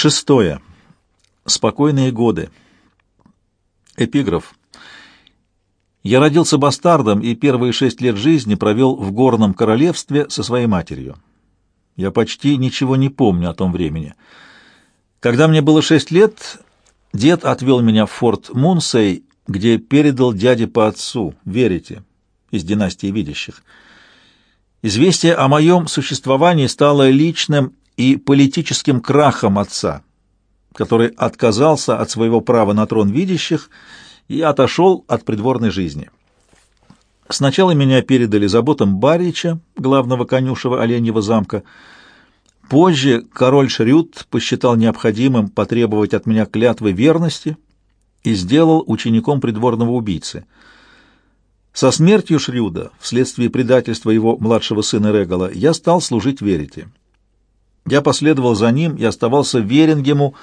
Шестое. Спокойные годы. Эпиграф. Я родился бастардом и первые шесть лет жизни провел в горном королевстве со своей матерью. Я почти ничего не помню о том времени. Когда мне было шесть лет, дед отвел меня в форт Мунсей, где передал дяде по отцу, верите, из династии видящих. Известие о моем существовании стало личным и политическим крахом отца, который отказался от своего права на трон видящих и отошел от придворной жизни. Сначала меня передали заботам Барича, главного конюшева Оленьего замка. Позже король Шрют посчитал необходимым потребовать от меня клятвы верности и сделал учеником придворного убийцы. Со смертью Шрюда, вследствие предательства его младшего сына Регала, я стал служить Верите. Я последовал за ним и оставался верен ему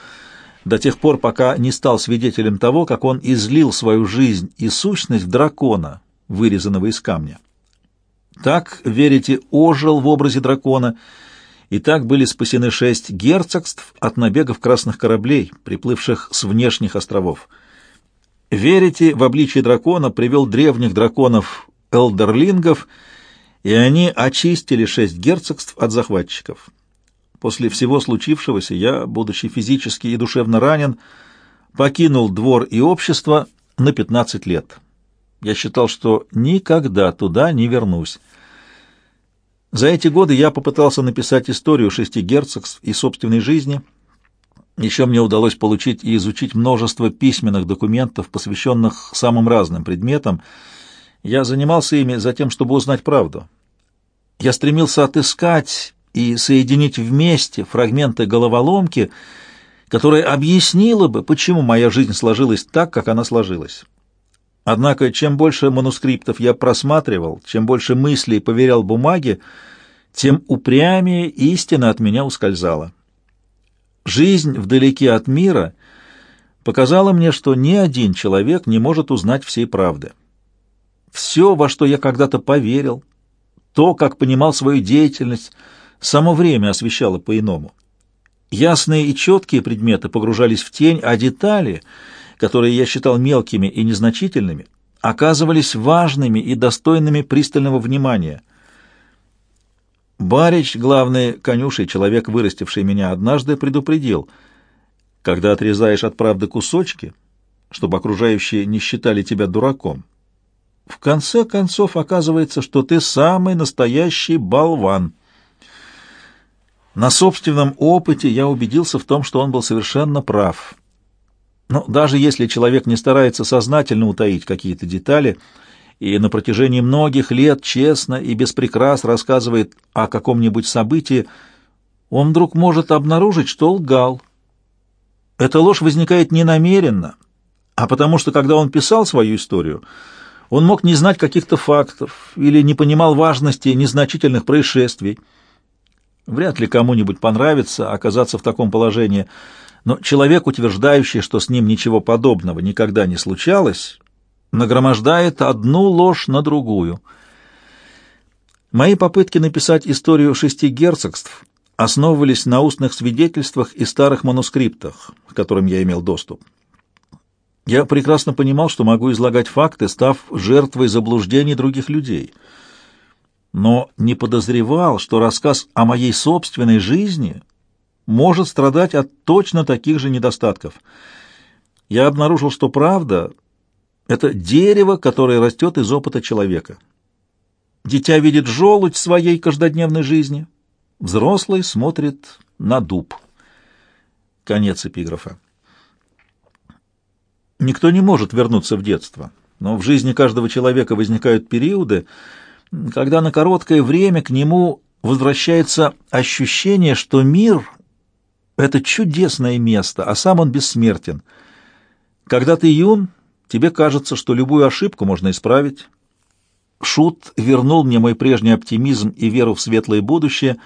до тех пор, пока не стал свидетелем того, как он излил свою жизнь и сущность в дракона, вырезанного из камня. Так, верите, ожил в образе дракона, и так были спасены шесть герцогств от набегов красных кораблей, приплывших с внешних островов. Верите, в обличии дракона привел древних драконов элдерлингов, и они очистили шесть герцогств от захватчиков. После всего случившегося я, будучи физически и душевно ранен, покинул двор и общество на 15 лет. Я считал, что никогда туда не вернусь. За эти годы я попытался написать историю шести герцогств и собственной жизни. Еще мне удалось получить и изучить множество письменных документов, посвященных самым разным предметам. Я занимался ими за тем, чтобы узнать правду. Я стремился отыскать и соединить вместе фрагменты головоломки, которая объяснила бы, почему моя жизнь сложилась так, как она сложилась. Однако, чем больше манускриптов я просматривал, чем больше мыслей поверял бумаге, тем упрямее истина от меня ускользала. Жизнь вдалеке от мира показала мне, что ни один человек не может узнать всей правды. Все, во что я когда-то поверил, то, как понимал свою деятельность — Само время освещало по-иному. Ясные и четкие предметы погружались в тень, а детали, которые я считал мелкими и незначительными, оказывались важными и достойными пристального внимания. Барич, главный конюшей, человек, вырастивший меня, однажды предупредил, когда отрезаешь от правды кусочки, чтобы окружающие не считали тебя дураком, в конце концов оказывается, что ты самый настоящий болван — на собственном опыте я убедился в том, что он был совершенно прав. Но даже если человек не старается сознательно утаить какие-то детали и на протяжении многих лет честно и без прикрас рассказывает о каком-нибудь событии, он вдруг может обнаружить, что лгал. Эта ложь возникает не намеренно, а потому что, когда он писал свою историю, он мог не знать каких-то фактов или не понимал важности незначительных происшествий. Вряд ли кому-нибудь понравится оказаться в таком положении, но человек, утверждающий, что с ним ничего подобного никогда не случалось, нагромождает одну ложь на другую. Мои попытки написать историю шести герцогств основывались на устных свидетельствах и старых манускриптах, к которым я имел доступ. Я прекрасно понимал, что могу излагать факты, став жертвой заблуждений других людей — но не подозревал, что рассказ о моей собственной жизни может страдать от точно таких же недостатков. Я обнаружил, что правда — это дерево, которое растет из опыта человека. Дитя видит желудь своей каждодневной жизни, взрослый смотрит на дуб. Конец эпиграфа. Никто не может вернуться в детство, но в жизни каждого человека возникают периоды, когда на короткое время к нему возвращается ощущение, что мир — это чудесное место, а сам он бессмертен. Когда ты юн, тебе кажется, что любую ошибку можно исправить. Шут вернул мне мой прежний оптимизм и веру в светлое будущее,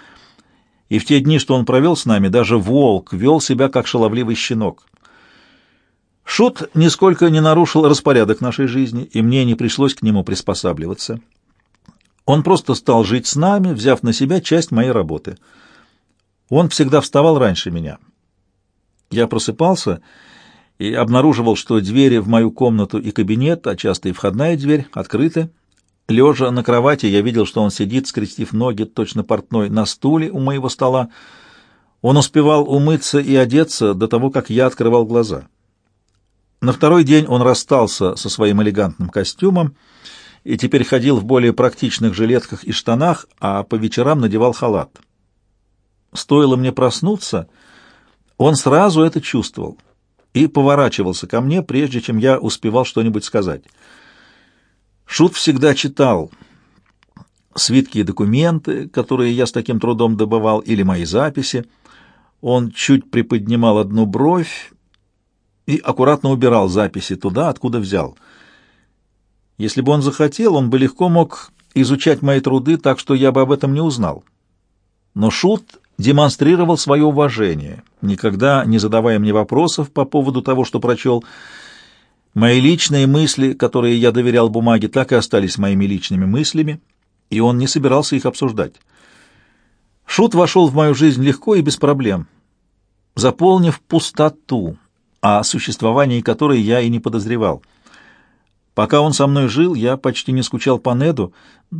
и в те дни, что он провел с нами, даже волк вел себя как шаловливый щенок. Шут нисколько не нарушил распорядок нашей жизни, и мне не пришлось к нему приспосабливаться. Он просто стал жить с нами, взяв на себя часть моей работы. Он всегда вставал раньше меня. Я просыпался и обнаруживал, что двери в мою комнату и кабинет, а часто и входная дверь, открыты. Лежа на кровати, я видел, что он сидит, скрестив ноги, точно портной, на стуле у моего стола. Он успевал умыться и одеться до того, как я открывал глаза. На второй день он расстался со своим элегантным костюмом и теперь ходил в более практичных жилетках и штанах, а по вечерам надевал халат. Стоило мне проснуться, он сразу это чувствовал и поворачивался ко мне, прежде чем я успевал что-нибудь сказать. Шут всегда читал свитки и документы, которые я с таким трудом добывал, или мои записи. Он чуть приподнимал одну бровь и аккуратно убирал записи туда, откуда взял. Если бы он захотел, он бы легко мог изучать мои труды так, что я бы об этом не узнал. Но Шут демонстрировал свое уважение, никогда не задавая мне вопросов по поводу того, что прочел. Мои личные мысли, которые я доверял бумаге, так и остались моими личными мыслями, и он не собирался их обсуждать. Шут вошел в мою жизнь легко и без проблем, заполнив пустоту, о существовании которой я и не подозревал. Пока он со мной жил, я почти не скучал по Неду,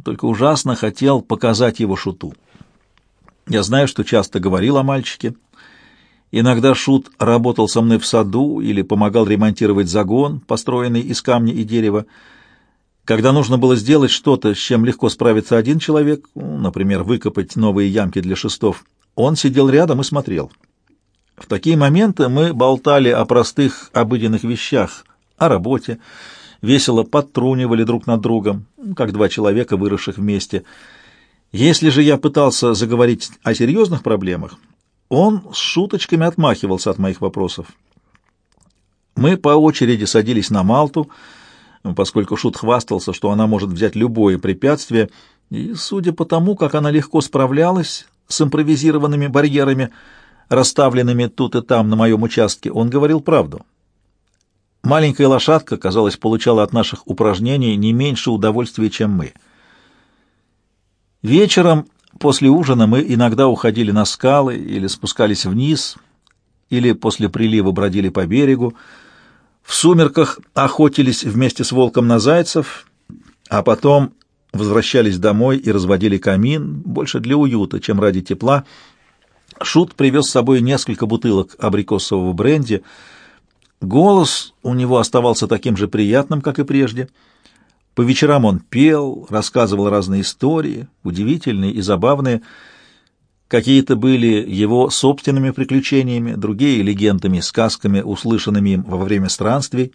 только ужасно хотел показать его Шуту. Я знаю, что часто говорил о мальчике. Иногда Шут работал со мной в саду или помогал ремонтировать загон, построенный из камня и дерева. Когда нужно было сделать что-то, с чем легко справится один человек, например, выкопать новые ямки для шестов, он сидел рядом и смотрел. В такие моменты мы болтали о простых обыденных вещах, о работе, весело подтрунивали друг над другом, как два человека, выросших вместе — если же я пытался заговорить о серьезных проблемах, он с шуточками отмахивался от моих вопросов. Мы по очереди садились на Малту, поскольку Шут хвастался, что она может взять любое препятствие, и, судя по тому, как она легко справлялась с импровизированными барьерами, расставленными тут и там на моем участке, он говорил правду. Маленькая лошадка, казалось, получала от наших упражнений не меньше удовольствия, чем мы — Вечером после ужина мы иногда уходили на скалы или спускались вниз, или после прилива бродили по берегу. В сумерках охотились вместе с волком на зайцев, а потом возвращались домой и разводили камин, больше для уюта, чем ради тепла. Шут привез с собой несколько бутылок абрикосового бренди. Голос у него оставался таким же приятным, как и прежде — по вечерам он пел, рассказывал разные истории, удивительные и забавные. Какие-то были его собственными приключениями, другие — легендами, сказками, услышанными им во время странствий.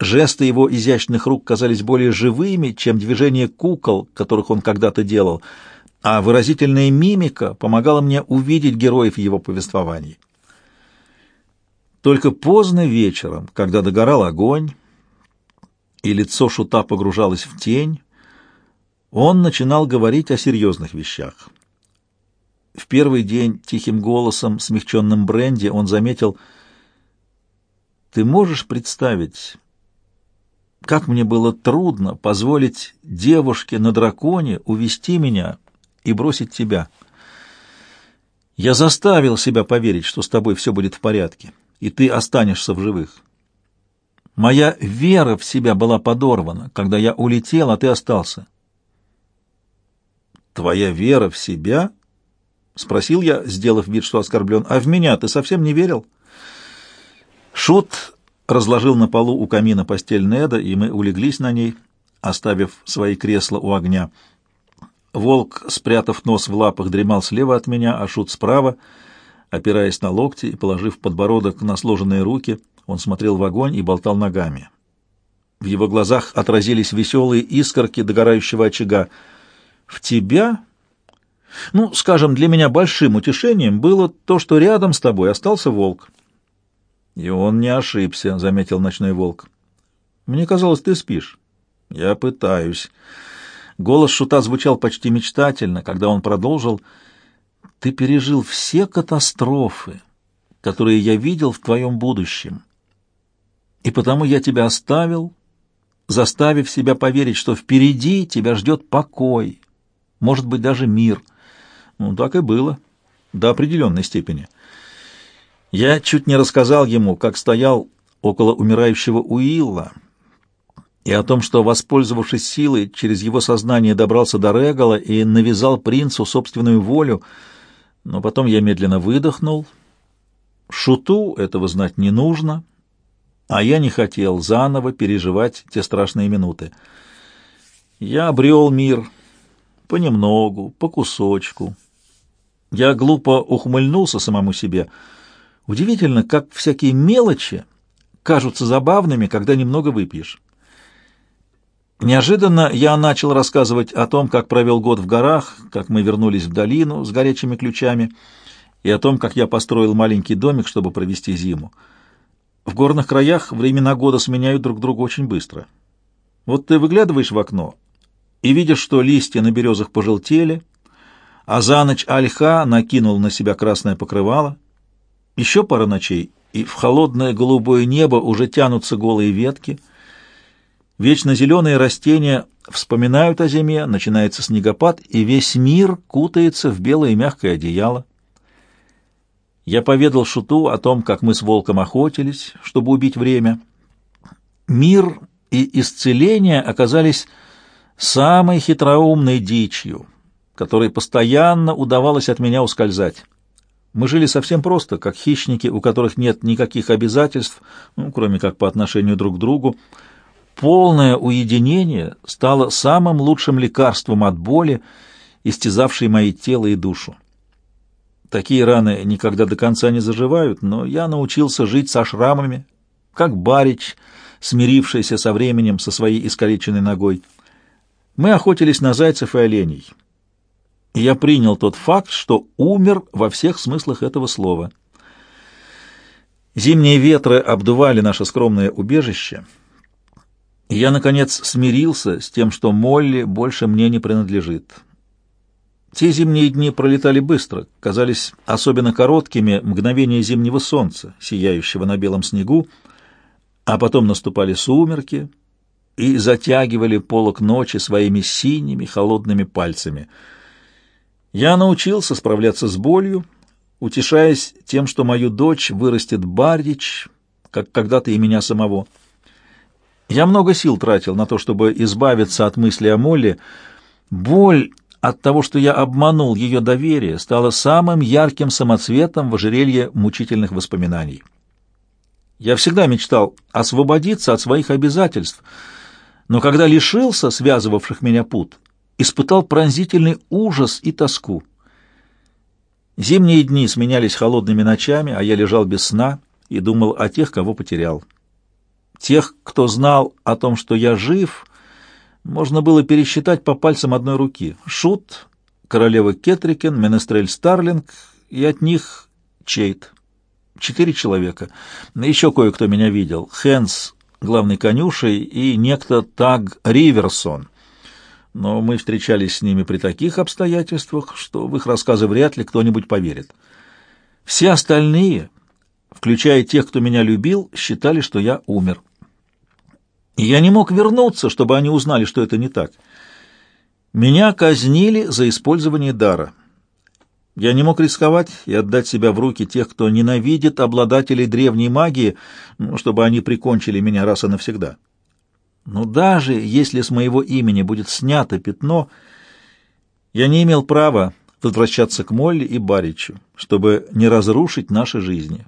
Жесты его изящных рук казались более живыми, чем движения кукол, которых он когда-то делал, а выразительная мимика помогала мне увидеть героев его повествований. Только поздно вечером, когда догорал огонь, и лицо шута погружалось в тень, он начинал говорить о серьезных вещах. В первый день тихим голосом, смягченным бренди, он заметил, «Ты можешь представить, как мне было трудно позволить девушке на драконе увести меня и бросить тебя? Я заставил себя поверить, что с тобой все будет в порядке, и ты останешься в живых». Моя вера в себя была подорвана, когда я улетел, а ты остался. Твоя вера в себя? Спросил я, сделав вид, что оскорблен. А в меня ты совсем не верил? Шут разложил на полу у камина постель Неда, и мы улеглись на ней, оставив свои кресла у огня. Волк, спрятав нос в лапах, дремал слева от меня, а Шут справа, опираясь на локти и положив подбородок на сложенные руки — он смотрел в огонь и болтал ногами. В его глазах отразились веселые искорки догорающего очага. «В тебя?» «Ну, скажем, для меня большим утешением было то, что рядом с тобой остался волк». «И он не ошибся», — заметил ночной волк. «Мне казалось, ты спишь». «Я пытаюсь». Голос Шута звучал почти мечтательно, когда он продолжил. «Ты пережил все катастрофы, которые я видел в твоем будущем. И потому я тебя оставил, заставив себя поверить, что впереди тебя ждет покой, может быть, даже мир. Ну, так и было, до определенной степени. Я чуть не рассказал ему, как стоял около умирающего Уилла, и о том, что, воспользовавшись силой, через его сознание добрался до Регала и навязал принцу собственную волю, но потом я медленно выдохнул. Шуту этого знать не нужно, а я не хотел заново переживать те страшные минуты. Я обрел мир понемногу, по кусочку. Я глупо ухмыльнулся самому себе — Удивительно, как всякие мелочи кажутся забавными, когда немного выпьешь. Неожиданно я начал рассказывать о том, как провел год в горах, как мы вернулись в долину с горячими ключами, и о том, как я построил маленький домик, чтобы провести зиму. В горных краях времена года сменяют друг друга очень быстро. Вот ты выглядываешь в окно и видишь, что листья на березах пожелтели, а за ночь ольха накинул на себя красное покрывало — еще пара ночей, и в холодное голубое небо уже тянутся голые ветки. Вечно зеленые растения вспоминают о зиме, начинается снегопад, и весь мир кутается в белое мягкое одеяло. Я поведал Шуту о том, как мы с волком охотились, чтобы убить время. Мир и исцеление оказались самой хитроумной дичью, которой постоянно удавалось от меня ускользать. Мы жили совсем просто, как хищники, у которых нет никаких обязательств, ну, кроме как по отношению друг к другу. Полное уединение стало самым лучшим лекарством от боли, истязавшей мои тело и душу. Такие раны никогда до конца не заживают, но я научился жить со шрамами, как барич, смирившийся со временем со своей искалеченной ногой. Мы охотились на зайцев и оленей я принял тот факт, что умер во всех смыслах этого слова. Зимние ветры обдували наше скромное убежище, и я, наконец, смирился с тем, что Молли больше мне не принадлежит. Те зимние дни пролетали быстро, казались особенно короткими мгновения зимнего солнца, сияющего на белом снегу, а потом наступали сумерки и затягивали полок ночи своими синими холодными пальцами — я научился справляться с болью, утешаясь тем, что мою дочь вырастет Бардич, как когда-то и меня самого. Я много сил тратил на то, чтобы избавиться от мысли о Молле. Боль от того, что я обманул ее доверие, стала самым ярким самоцветом в ожерелье мучительных воспоминаний. Я всегда мечтал освободиться от своих обязательств, но когда лишился связывавших меня пут, испытал пронзительный ужас и тоску. Зимние дни сменялись холодными ночами, а я лежал без сна и думал о тех, кого потерял. Тех, кто знал о том, что я жив, можно было пересчитать по пальцам одной руки. Шут, королева Кетрикен, Менестрель Старлинг и от них Чейт. Четыре человека. Еще кое-кто меня видел. Хэнс, главный конюшей, и некто Таг Риверсон — но мы встречались с ними при таких обстоятельствах, что в их рассказы вряд ли кто-нибудь поверит. Все остальные, включая тех, кто меня любил, считали, что я умер. И я не мог вернуться, чтобы они узнали, что это не так. Меня казнили за использование дара. Я не мог рисковать и отдать себя в руки тех, кто ненавидит обладателей древней магии, ну, чтобы они прикончили меня раз и навсегда. Но даже если с моего имени будет снято пятно, я не имел права возвращаться к Молли и Баричу, чтобы не разрушить наши жизни.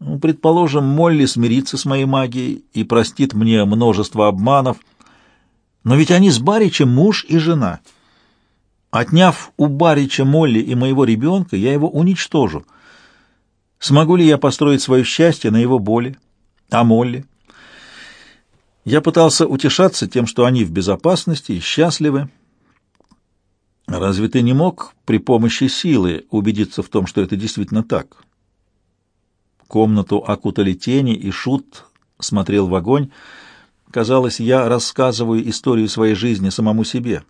Ну, предположим, Молли смирится с моей магией и простит мне множество обманов, но ведь они с Баричем муж и жена. Отняв у Барича Молли и моего ребенка, я его уничтожу. Смогу ли я построить свое счастье на его боли? А Молли? Я пытался утешаться тем, что они в безопасности и счастливы. Разве ты не мог при помощи силы убедиться в том, что это действительно так? Комнату окутали тени, и Шут смотрел в огонь. Казалось, я рассказываю историю своей жизни самому себе.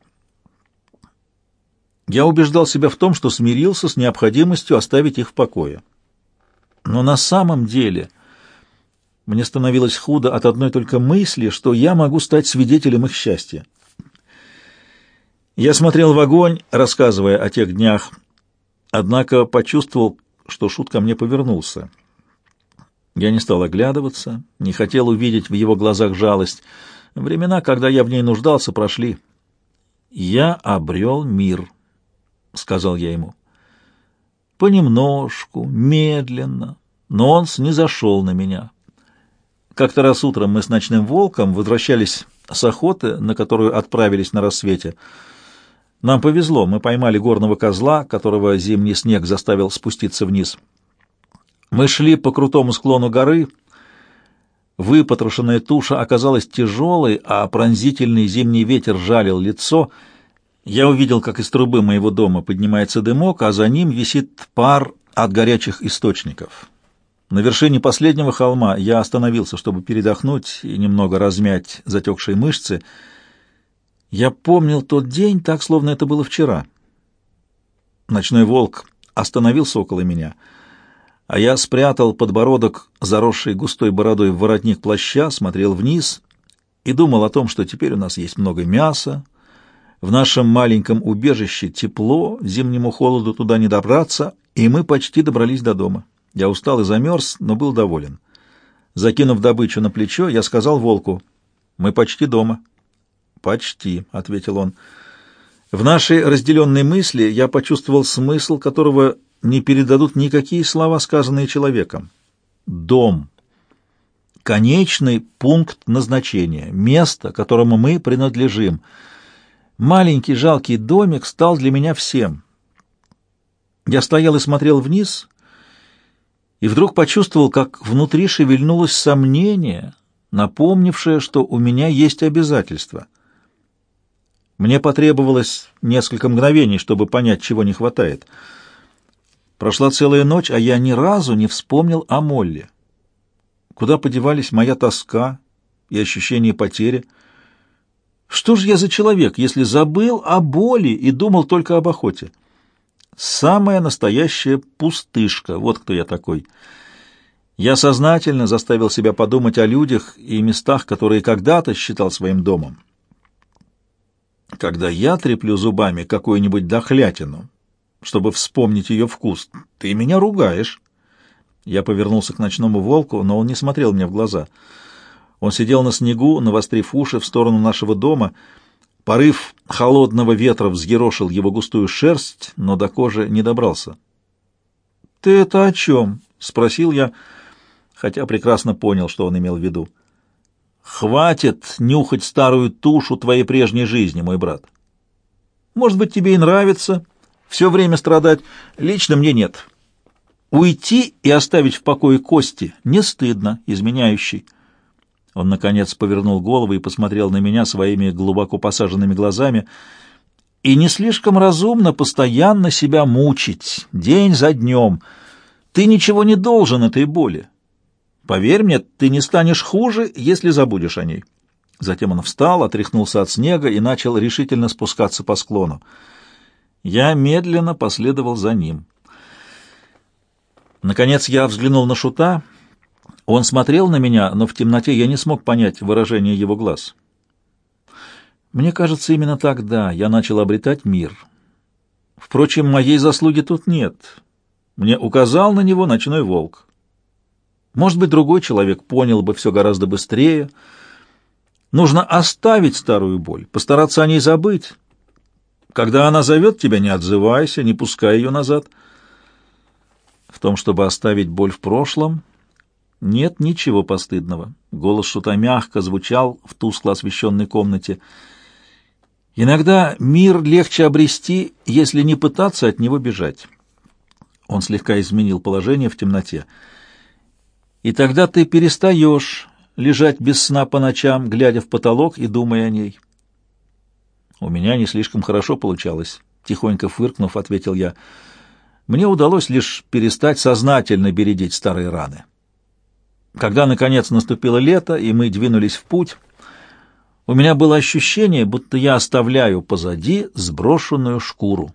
Я убеждал себя в том, что смирился с необходимостью оставить их в покое. Но на самом деле... Мне становилось худо от одной только мысли, что я могу стать свидетелем их счастья. Я смотрел в огонь, рассказывая о тех днях, однако почувствовал, что Шут ко мне повернулся. Я не стал оглядываться, не хотел увидеть в его глазах жалость. Времена, когда я в ней нуждался, прошли. «Я обрел мир», — сказал я ему. Понемножку, медленно, но он снизошел на меня. Как-то раз утром мы с ночным волком возвращались с охоты, на которую отправились на рассвете. Нам повезло, мы поймали горного козла, которого зимний снег заставил спуститься вниз. Мы шли по крутому склону горы. Выпотрошенная туша оказалась тяжелой, а пронзительный зимний ветер жалил лицо. Я увидел, как из трубы моего дома поднимается дымок, а за ним висит пар от горячих источников. На вершине последнего холма я остановился, чтобы передохнуть и немного размять затекшие мышцы. Я помнил тот день так, словно это было вчера. Ночной волк остановился около меня, а я спрятал подбородок, заросший густой бородой в воротник плаща, смотрел вниз и думал о том, что теперь у нас есть много мяса, в нашем маленьком убежище тепло, зимнему холоду туда не добраться, и мы почти добрались до дома. Я устал и замерз, но был доволен. Закинув добычу на плечо, я сказал волку, «Мы почти дома». «Почти», — ответил он. В нашей разделенной мысли я почувствовал смысл, которого не передадут никакие слова, сказанные человеком. Дом. Конечный пункт назначения, место, которому мы принадлежим. Маленький жалкий домик стал для меня всем. Я стоял и смотрел вниз, и вдруг почувствовал, как внутри шевельнулось сомнение, напомнившее, что у меня есть обязательства. Мне потребовалось несколько мгновений, чтобы понять, чего не хватает. Прошла целая ночь, а я ни разу не вспомнил о Молле. Куда подевались моя тоска и ощущение потери? Что же я за человек, если забыл о боли и думал только об охоте? Самая настоящая пустышка, вот кто я такой. Я сознательно заставил себя подумать о людях и местах, которые когда-то считал своим домом. Когда я треплю зубами какую-нибудь дохлятину, чтобы вспомнить ее вкус, ты меня ругаешь. Я повернулся к ночному волку, но он не смотрел мне в глаза. Он сидел на снегу, навострив уши в сторону нашего дома — Порыв холодного ветра взъерошил его густую шерсть, но до кожи не добрался. «Ты это о чем?» — спросил я, хотя прекрасно понял, что он имел в виду. «Хватит нюхать старую тушу твоей прежней жизни, мой брат. Может быть, тебе и нравится все время страдать. Лично мне нет. Уйти и оставить в покое кости не стыдно, изменяющий». Он, наконец, повернул голову и посмотрел на меня своими глубоко посаженными глазами. «И не слишком разумно постоянно себя мучить, день за днем. Ты ничего не должен этой боли. Поверь мне, ты не станешь хуже, если забудешь о ней». Затем он встал, отряхнулся от снега и начал решительно спускаться по склону. Я медленно последовал за ним. Наконец я взглянул на Шута — он смотрел на меня, но в темноте я не смог понять выражение его глаз. Мне кажется, именно тогда я начал обретать мир. Впрочем, моей заслуги тут нет. Мне указал на него ночной волк. Может быть, другой человек понял бы все гораздо быстрее. Нужно оставить старую боль, постараться о ней забыть. Когда она зовет тебя, не отзывайся, не пускай ее назад. В том, чтобы оставить боль в прошлом, нет ничего постыдного. Голос шута мягко звучал в тускло освещенной комнате. Иногда мир легче обрести, если не пытаться от него бежать. Он слегка изменил положение в темноте. И тогда ты перестаешь лежать без сна по ночам, глядя в потолок и думая о ней. У меня не слишком хорошо получалось, тихонько фыркнув, ответил я. Мне удалось лишь перестать сознательно бередить старые раны. Когда, наконец, наступило лето, и мы двинулись в путь, у меня было ощущение, будто я оставляю позади сброшенную шкуру.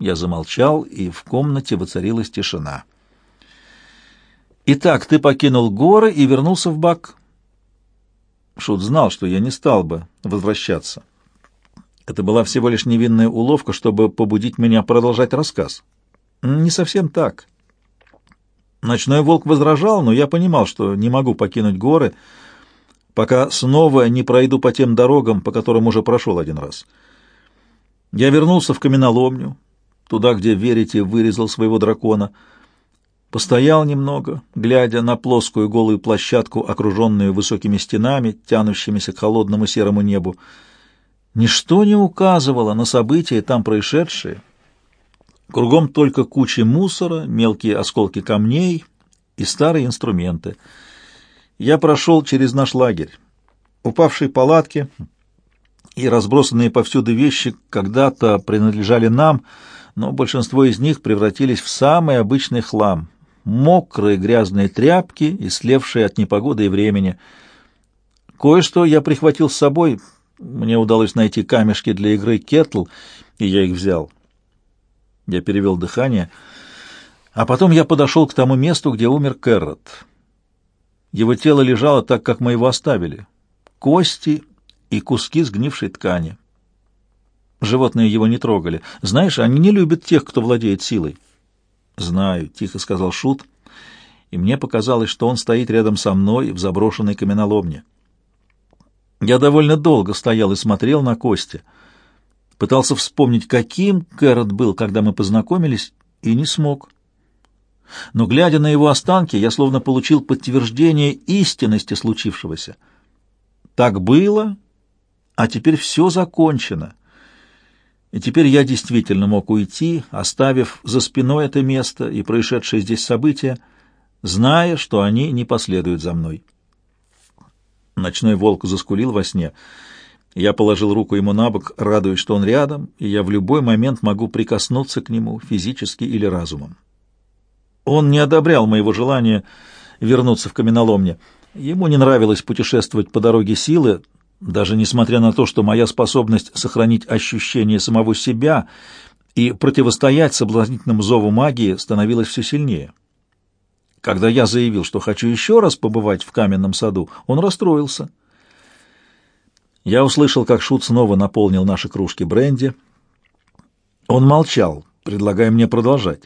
Я замолчал, и в комнате воцарилась тишина. «Итак, ты покинул горы и вернулся в бак?» Шут знал, что я не стал бы возвращаться. Это была всего лишь невинная уловка, чтобы побудить меня продолжать рассказ. Не совсем так. Ночной волк возражал, но я понимал, что не могу покинуть горы, пока снова не пройду по тем дорогам, по которым уже прошел один раз. Я вернулся в каменоломню, туда, где Верите вырезал своего дракона, постоял немного, глядя на плоскую голую площадку, окруженную высокими стенами, тянущимися к холодному серому небу. Ничто не указывало на события там происшедшие. Кругом только кучи мусора, мелкие осколки камней и старые инструменты. Я прошел через наш лагерь. Упавшие палатки и разбросанные повсюду вещи когда-то принадлежали нам, но большинство из них превратились в самый обычный хлам. Мокрые грязные тряпки и слевшие от непогоды и времени. Кое-что я прихватил с собой — мне удалось найти камешки для игры кетл, и я их взял. Я перевел дыхание, а потом я подошел к тому месту, где умер Кэррот. Его тело лежало так, как мы его оставили. Кости и куски сгнившей ткани. Животные его не трогали. Знаешь, они не любят тех, кто владеет силой. «Знаю», — тихо сказал Шут, и мне показалось, что он стоит рядом со мной в заброшенной каменоломне. Я довольно долго стоял и смотрел на Кости. Пытался вспомнить, каким Кэррот был, когда мы познакомились, и не смог. Но, глядя на его останки, я словно получил подтверждение истинности случившегося. Так было, а теперь все закончено. И теперь я действительно мог уйти, оставив за спиной это место и происшедшие здесь события, зная, что они не последуют за мной. Ночной волк заскулил во сне. Я положил руку ему на бок, радуясь, что он рядом, и я в любой момент могу прикоснуться к нему физически или разумом. Он не одобрял моего желания вернуться в каменоломню. Ему не нравилось путешествовать по дороге силы, даже несмотря на то, что моя способность сохранить ощущение самого себя и противостоять соблазнительному зову магии становилась все сильнее. Когда я заявил, что хочу еще раз побывать в каменном саду, он расстроился. Я услышал, как Шут снова наполнил наши кружки бренди. Он молчал, предлагая мне продолжать.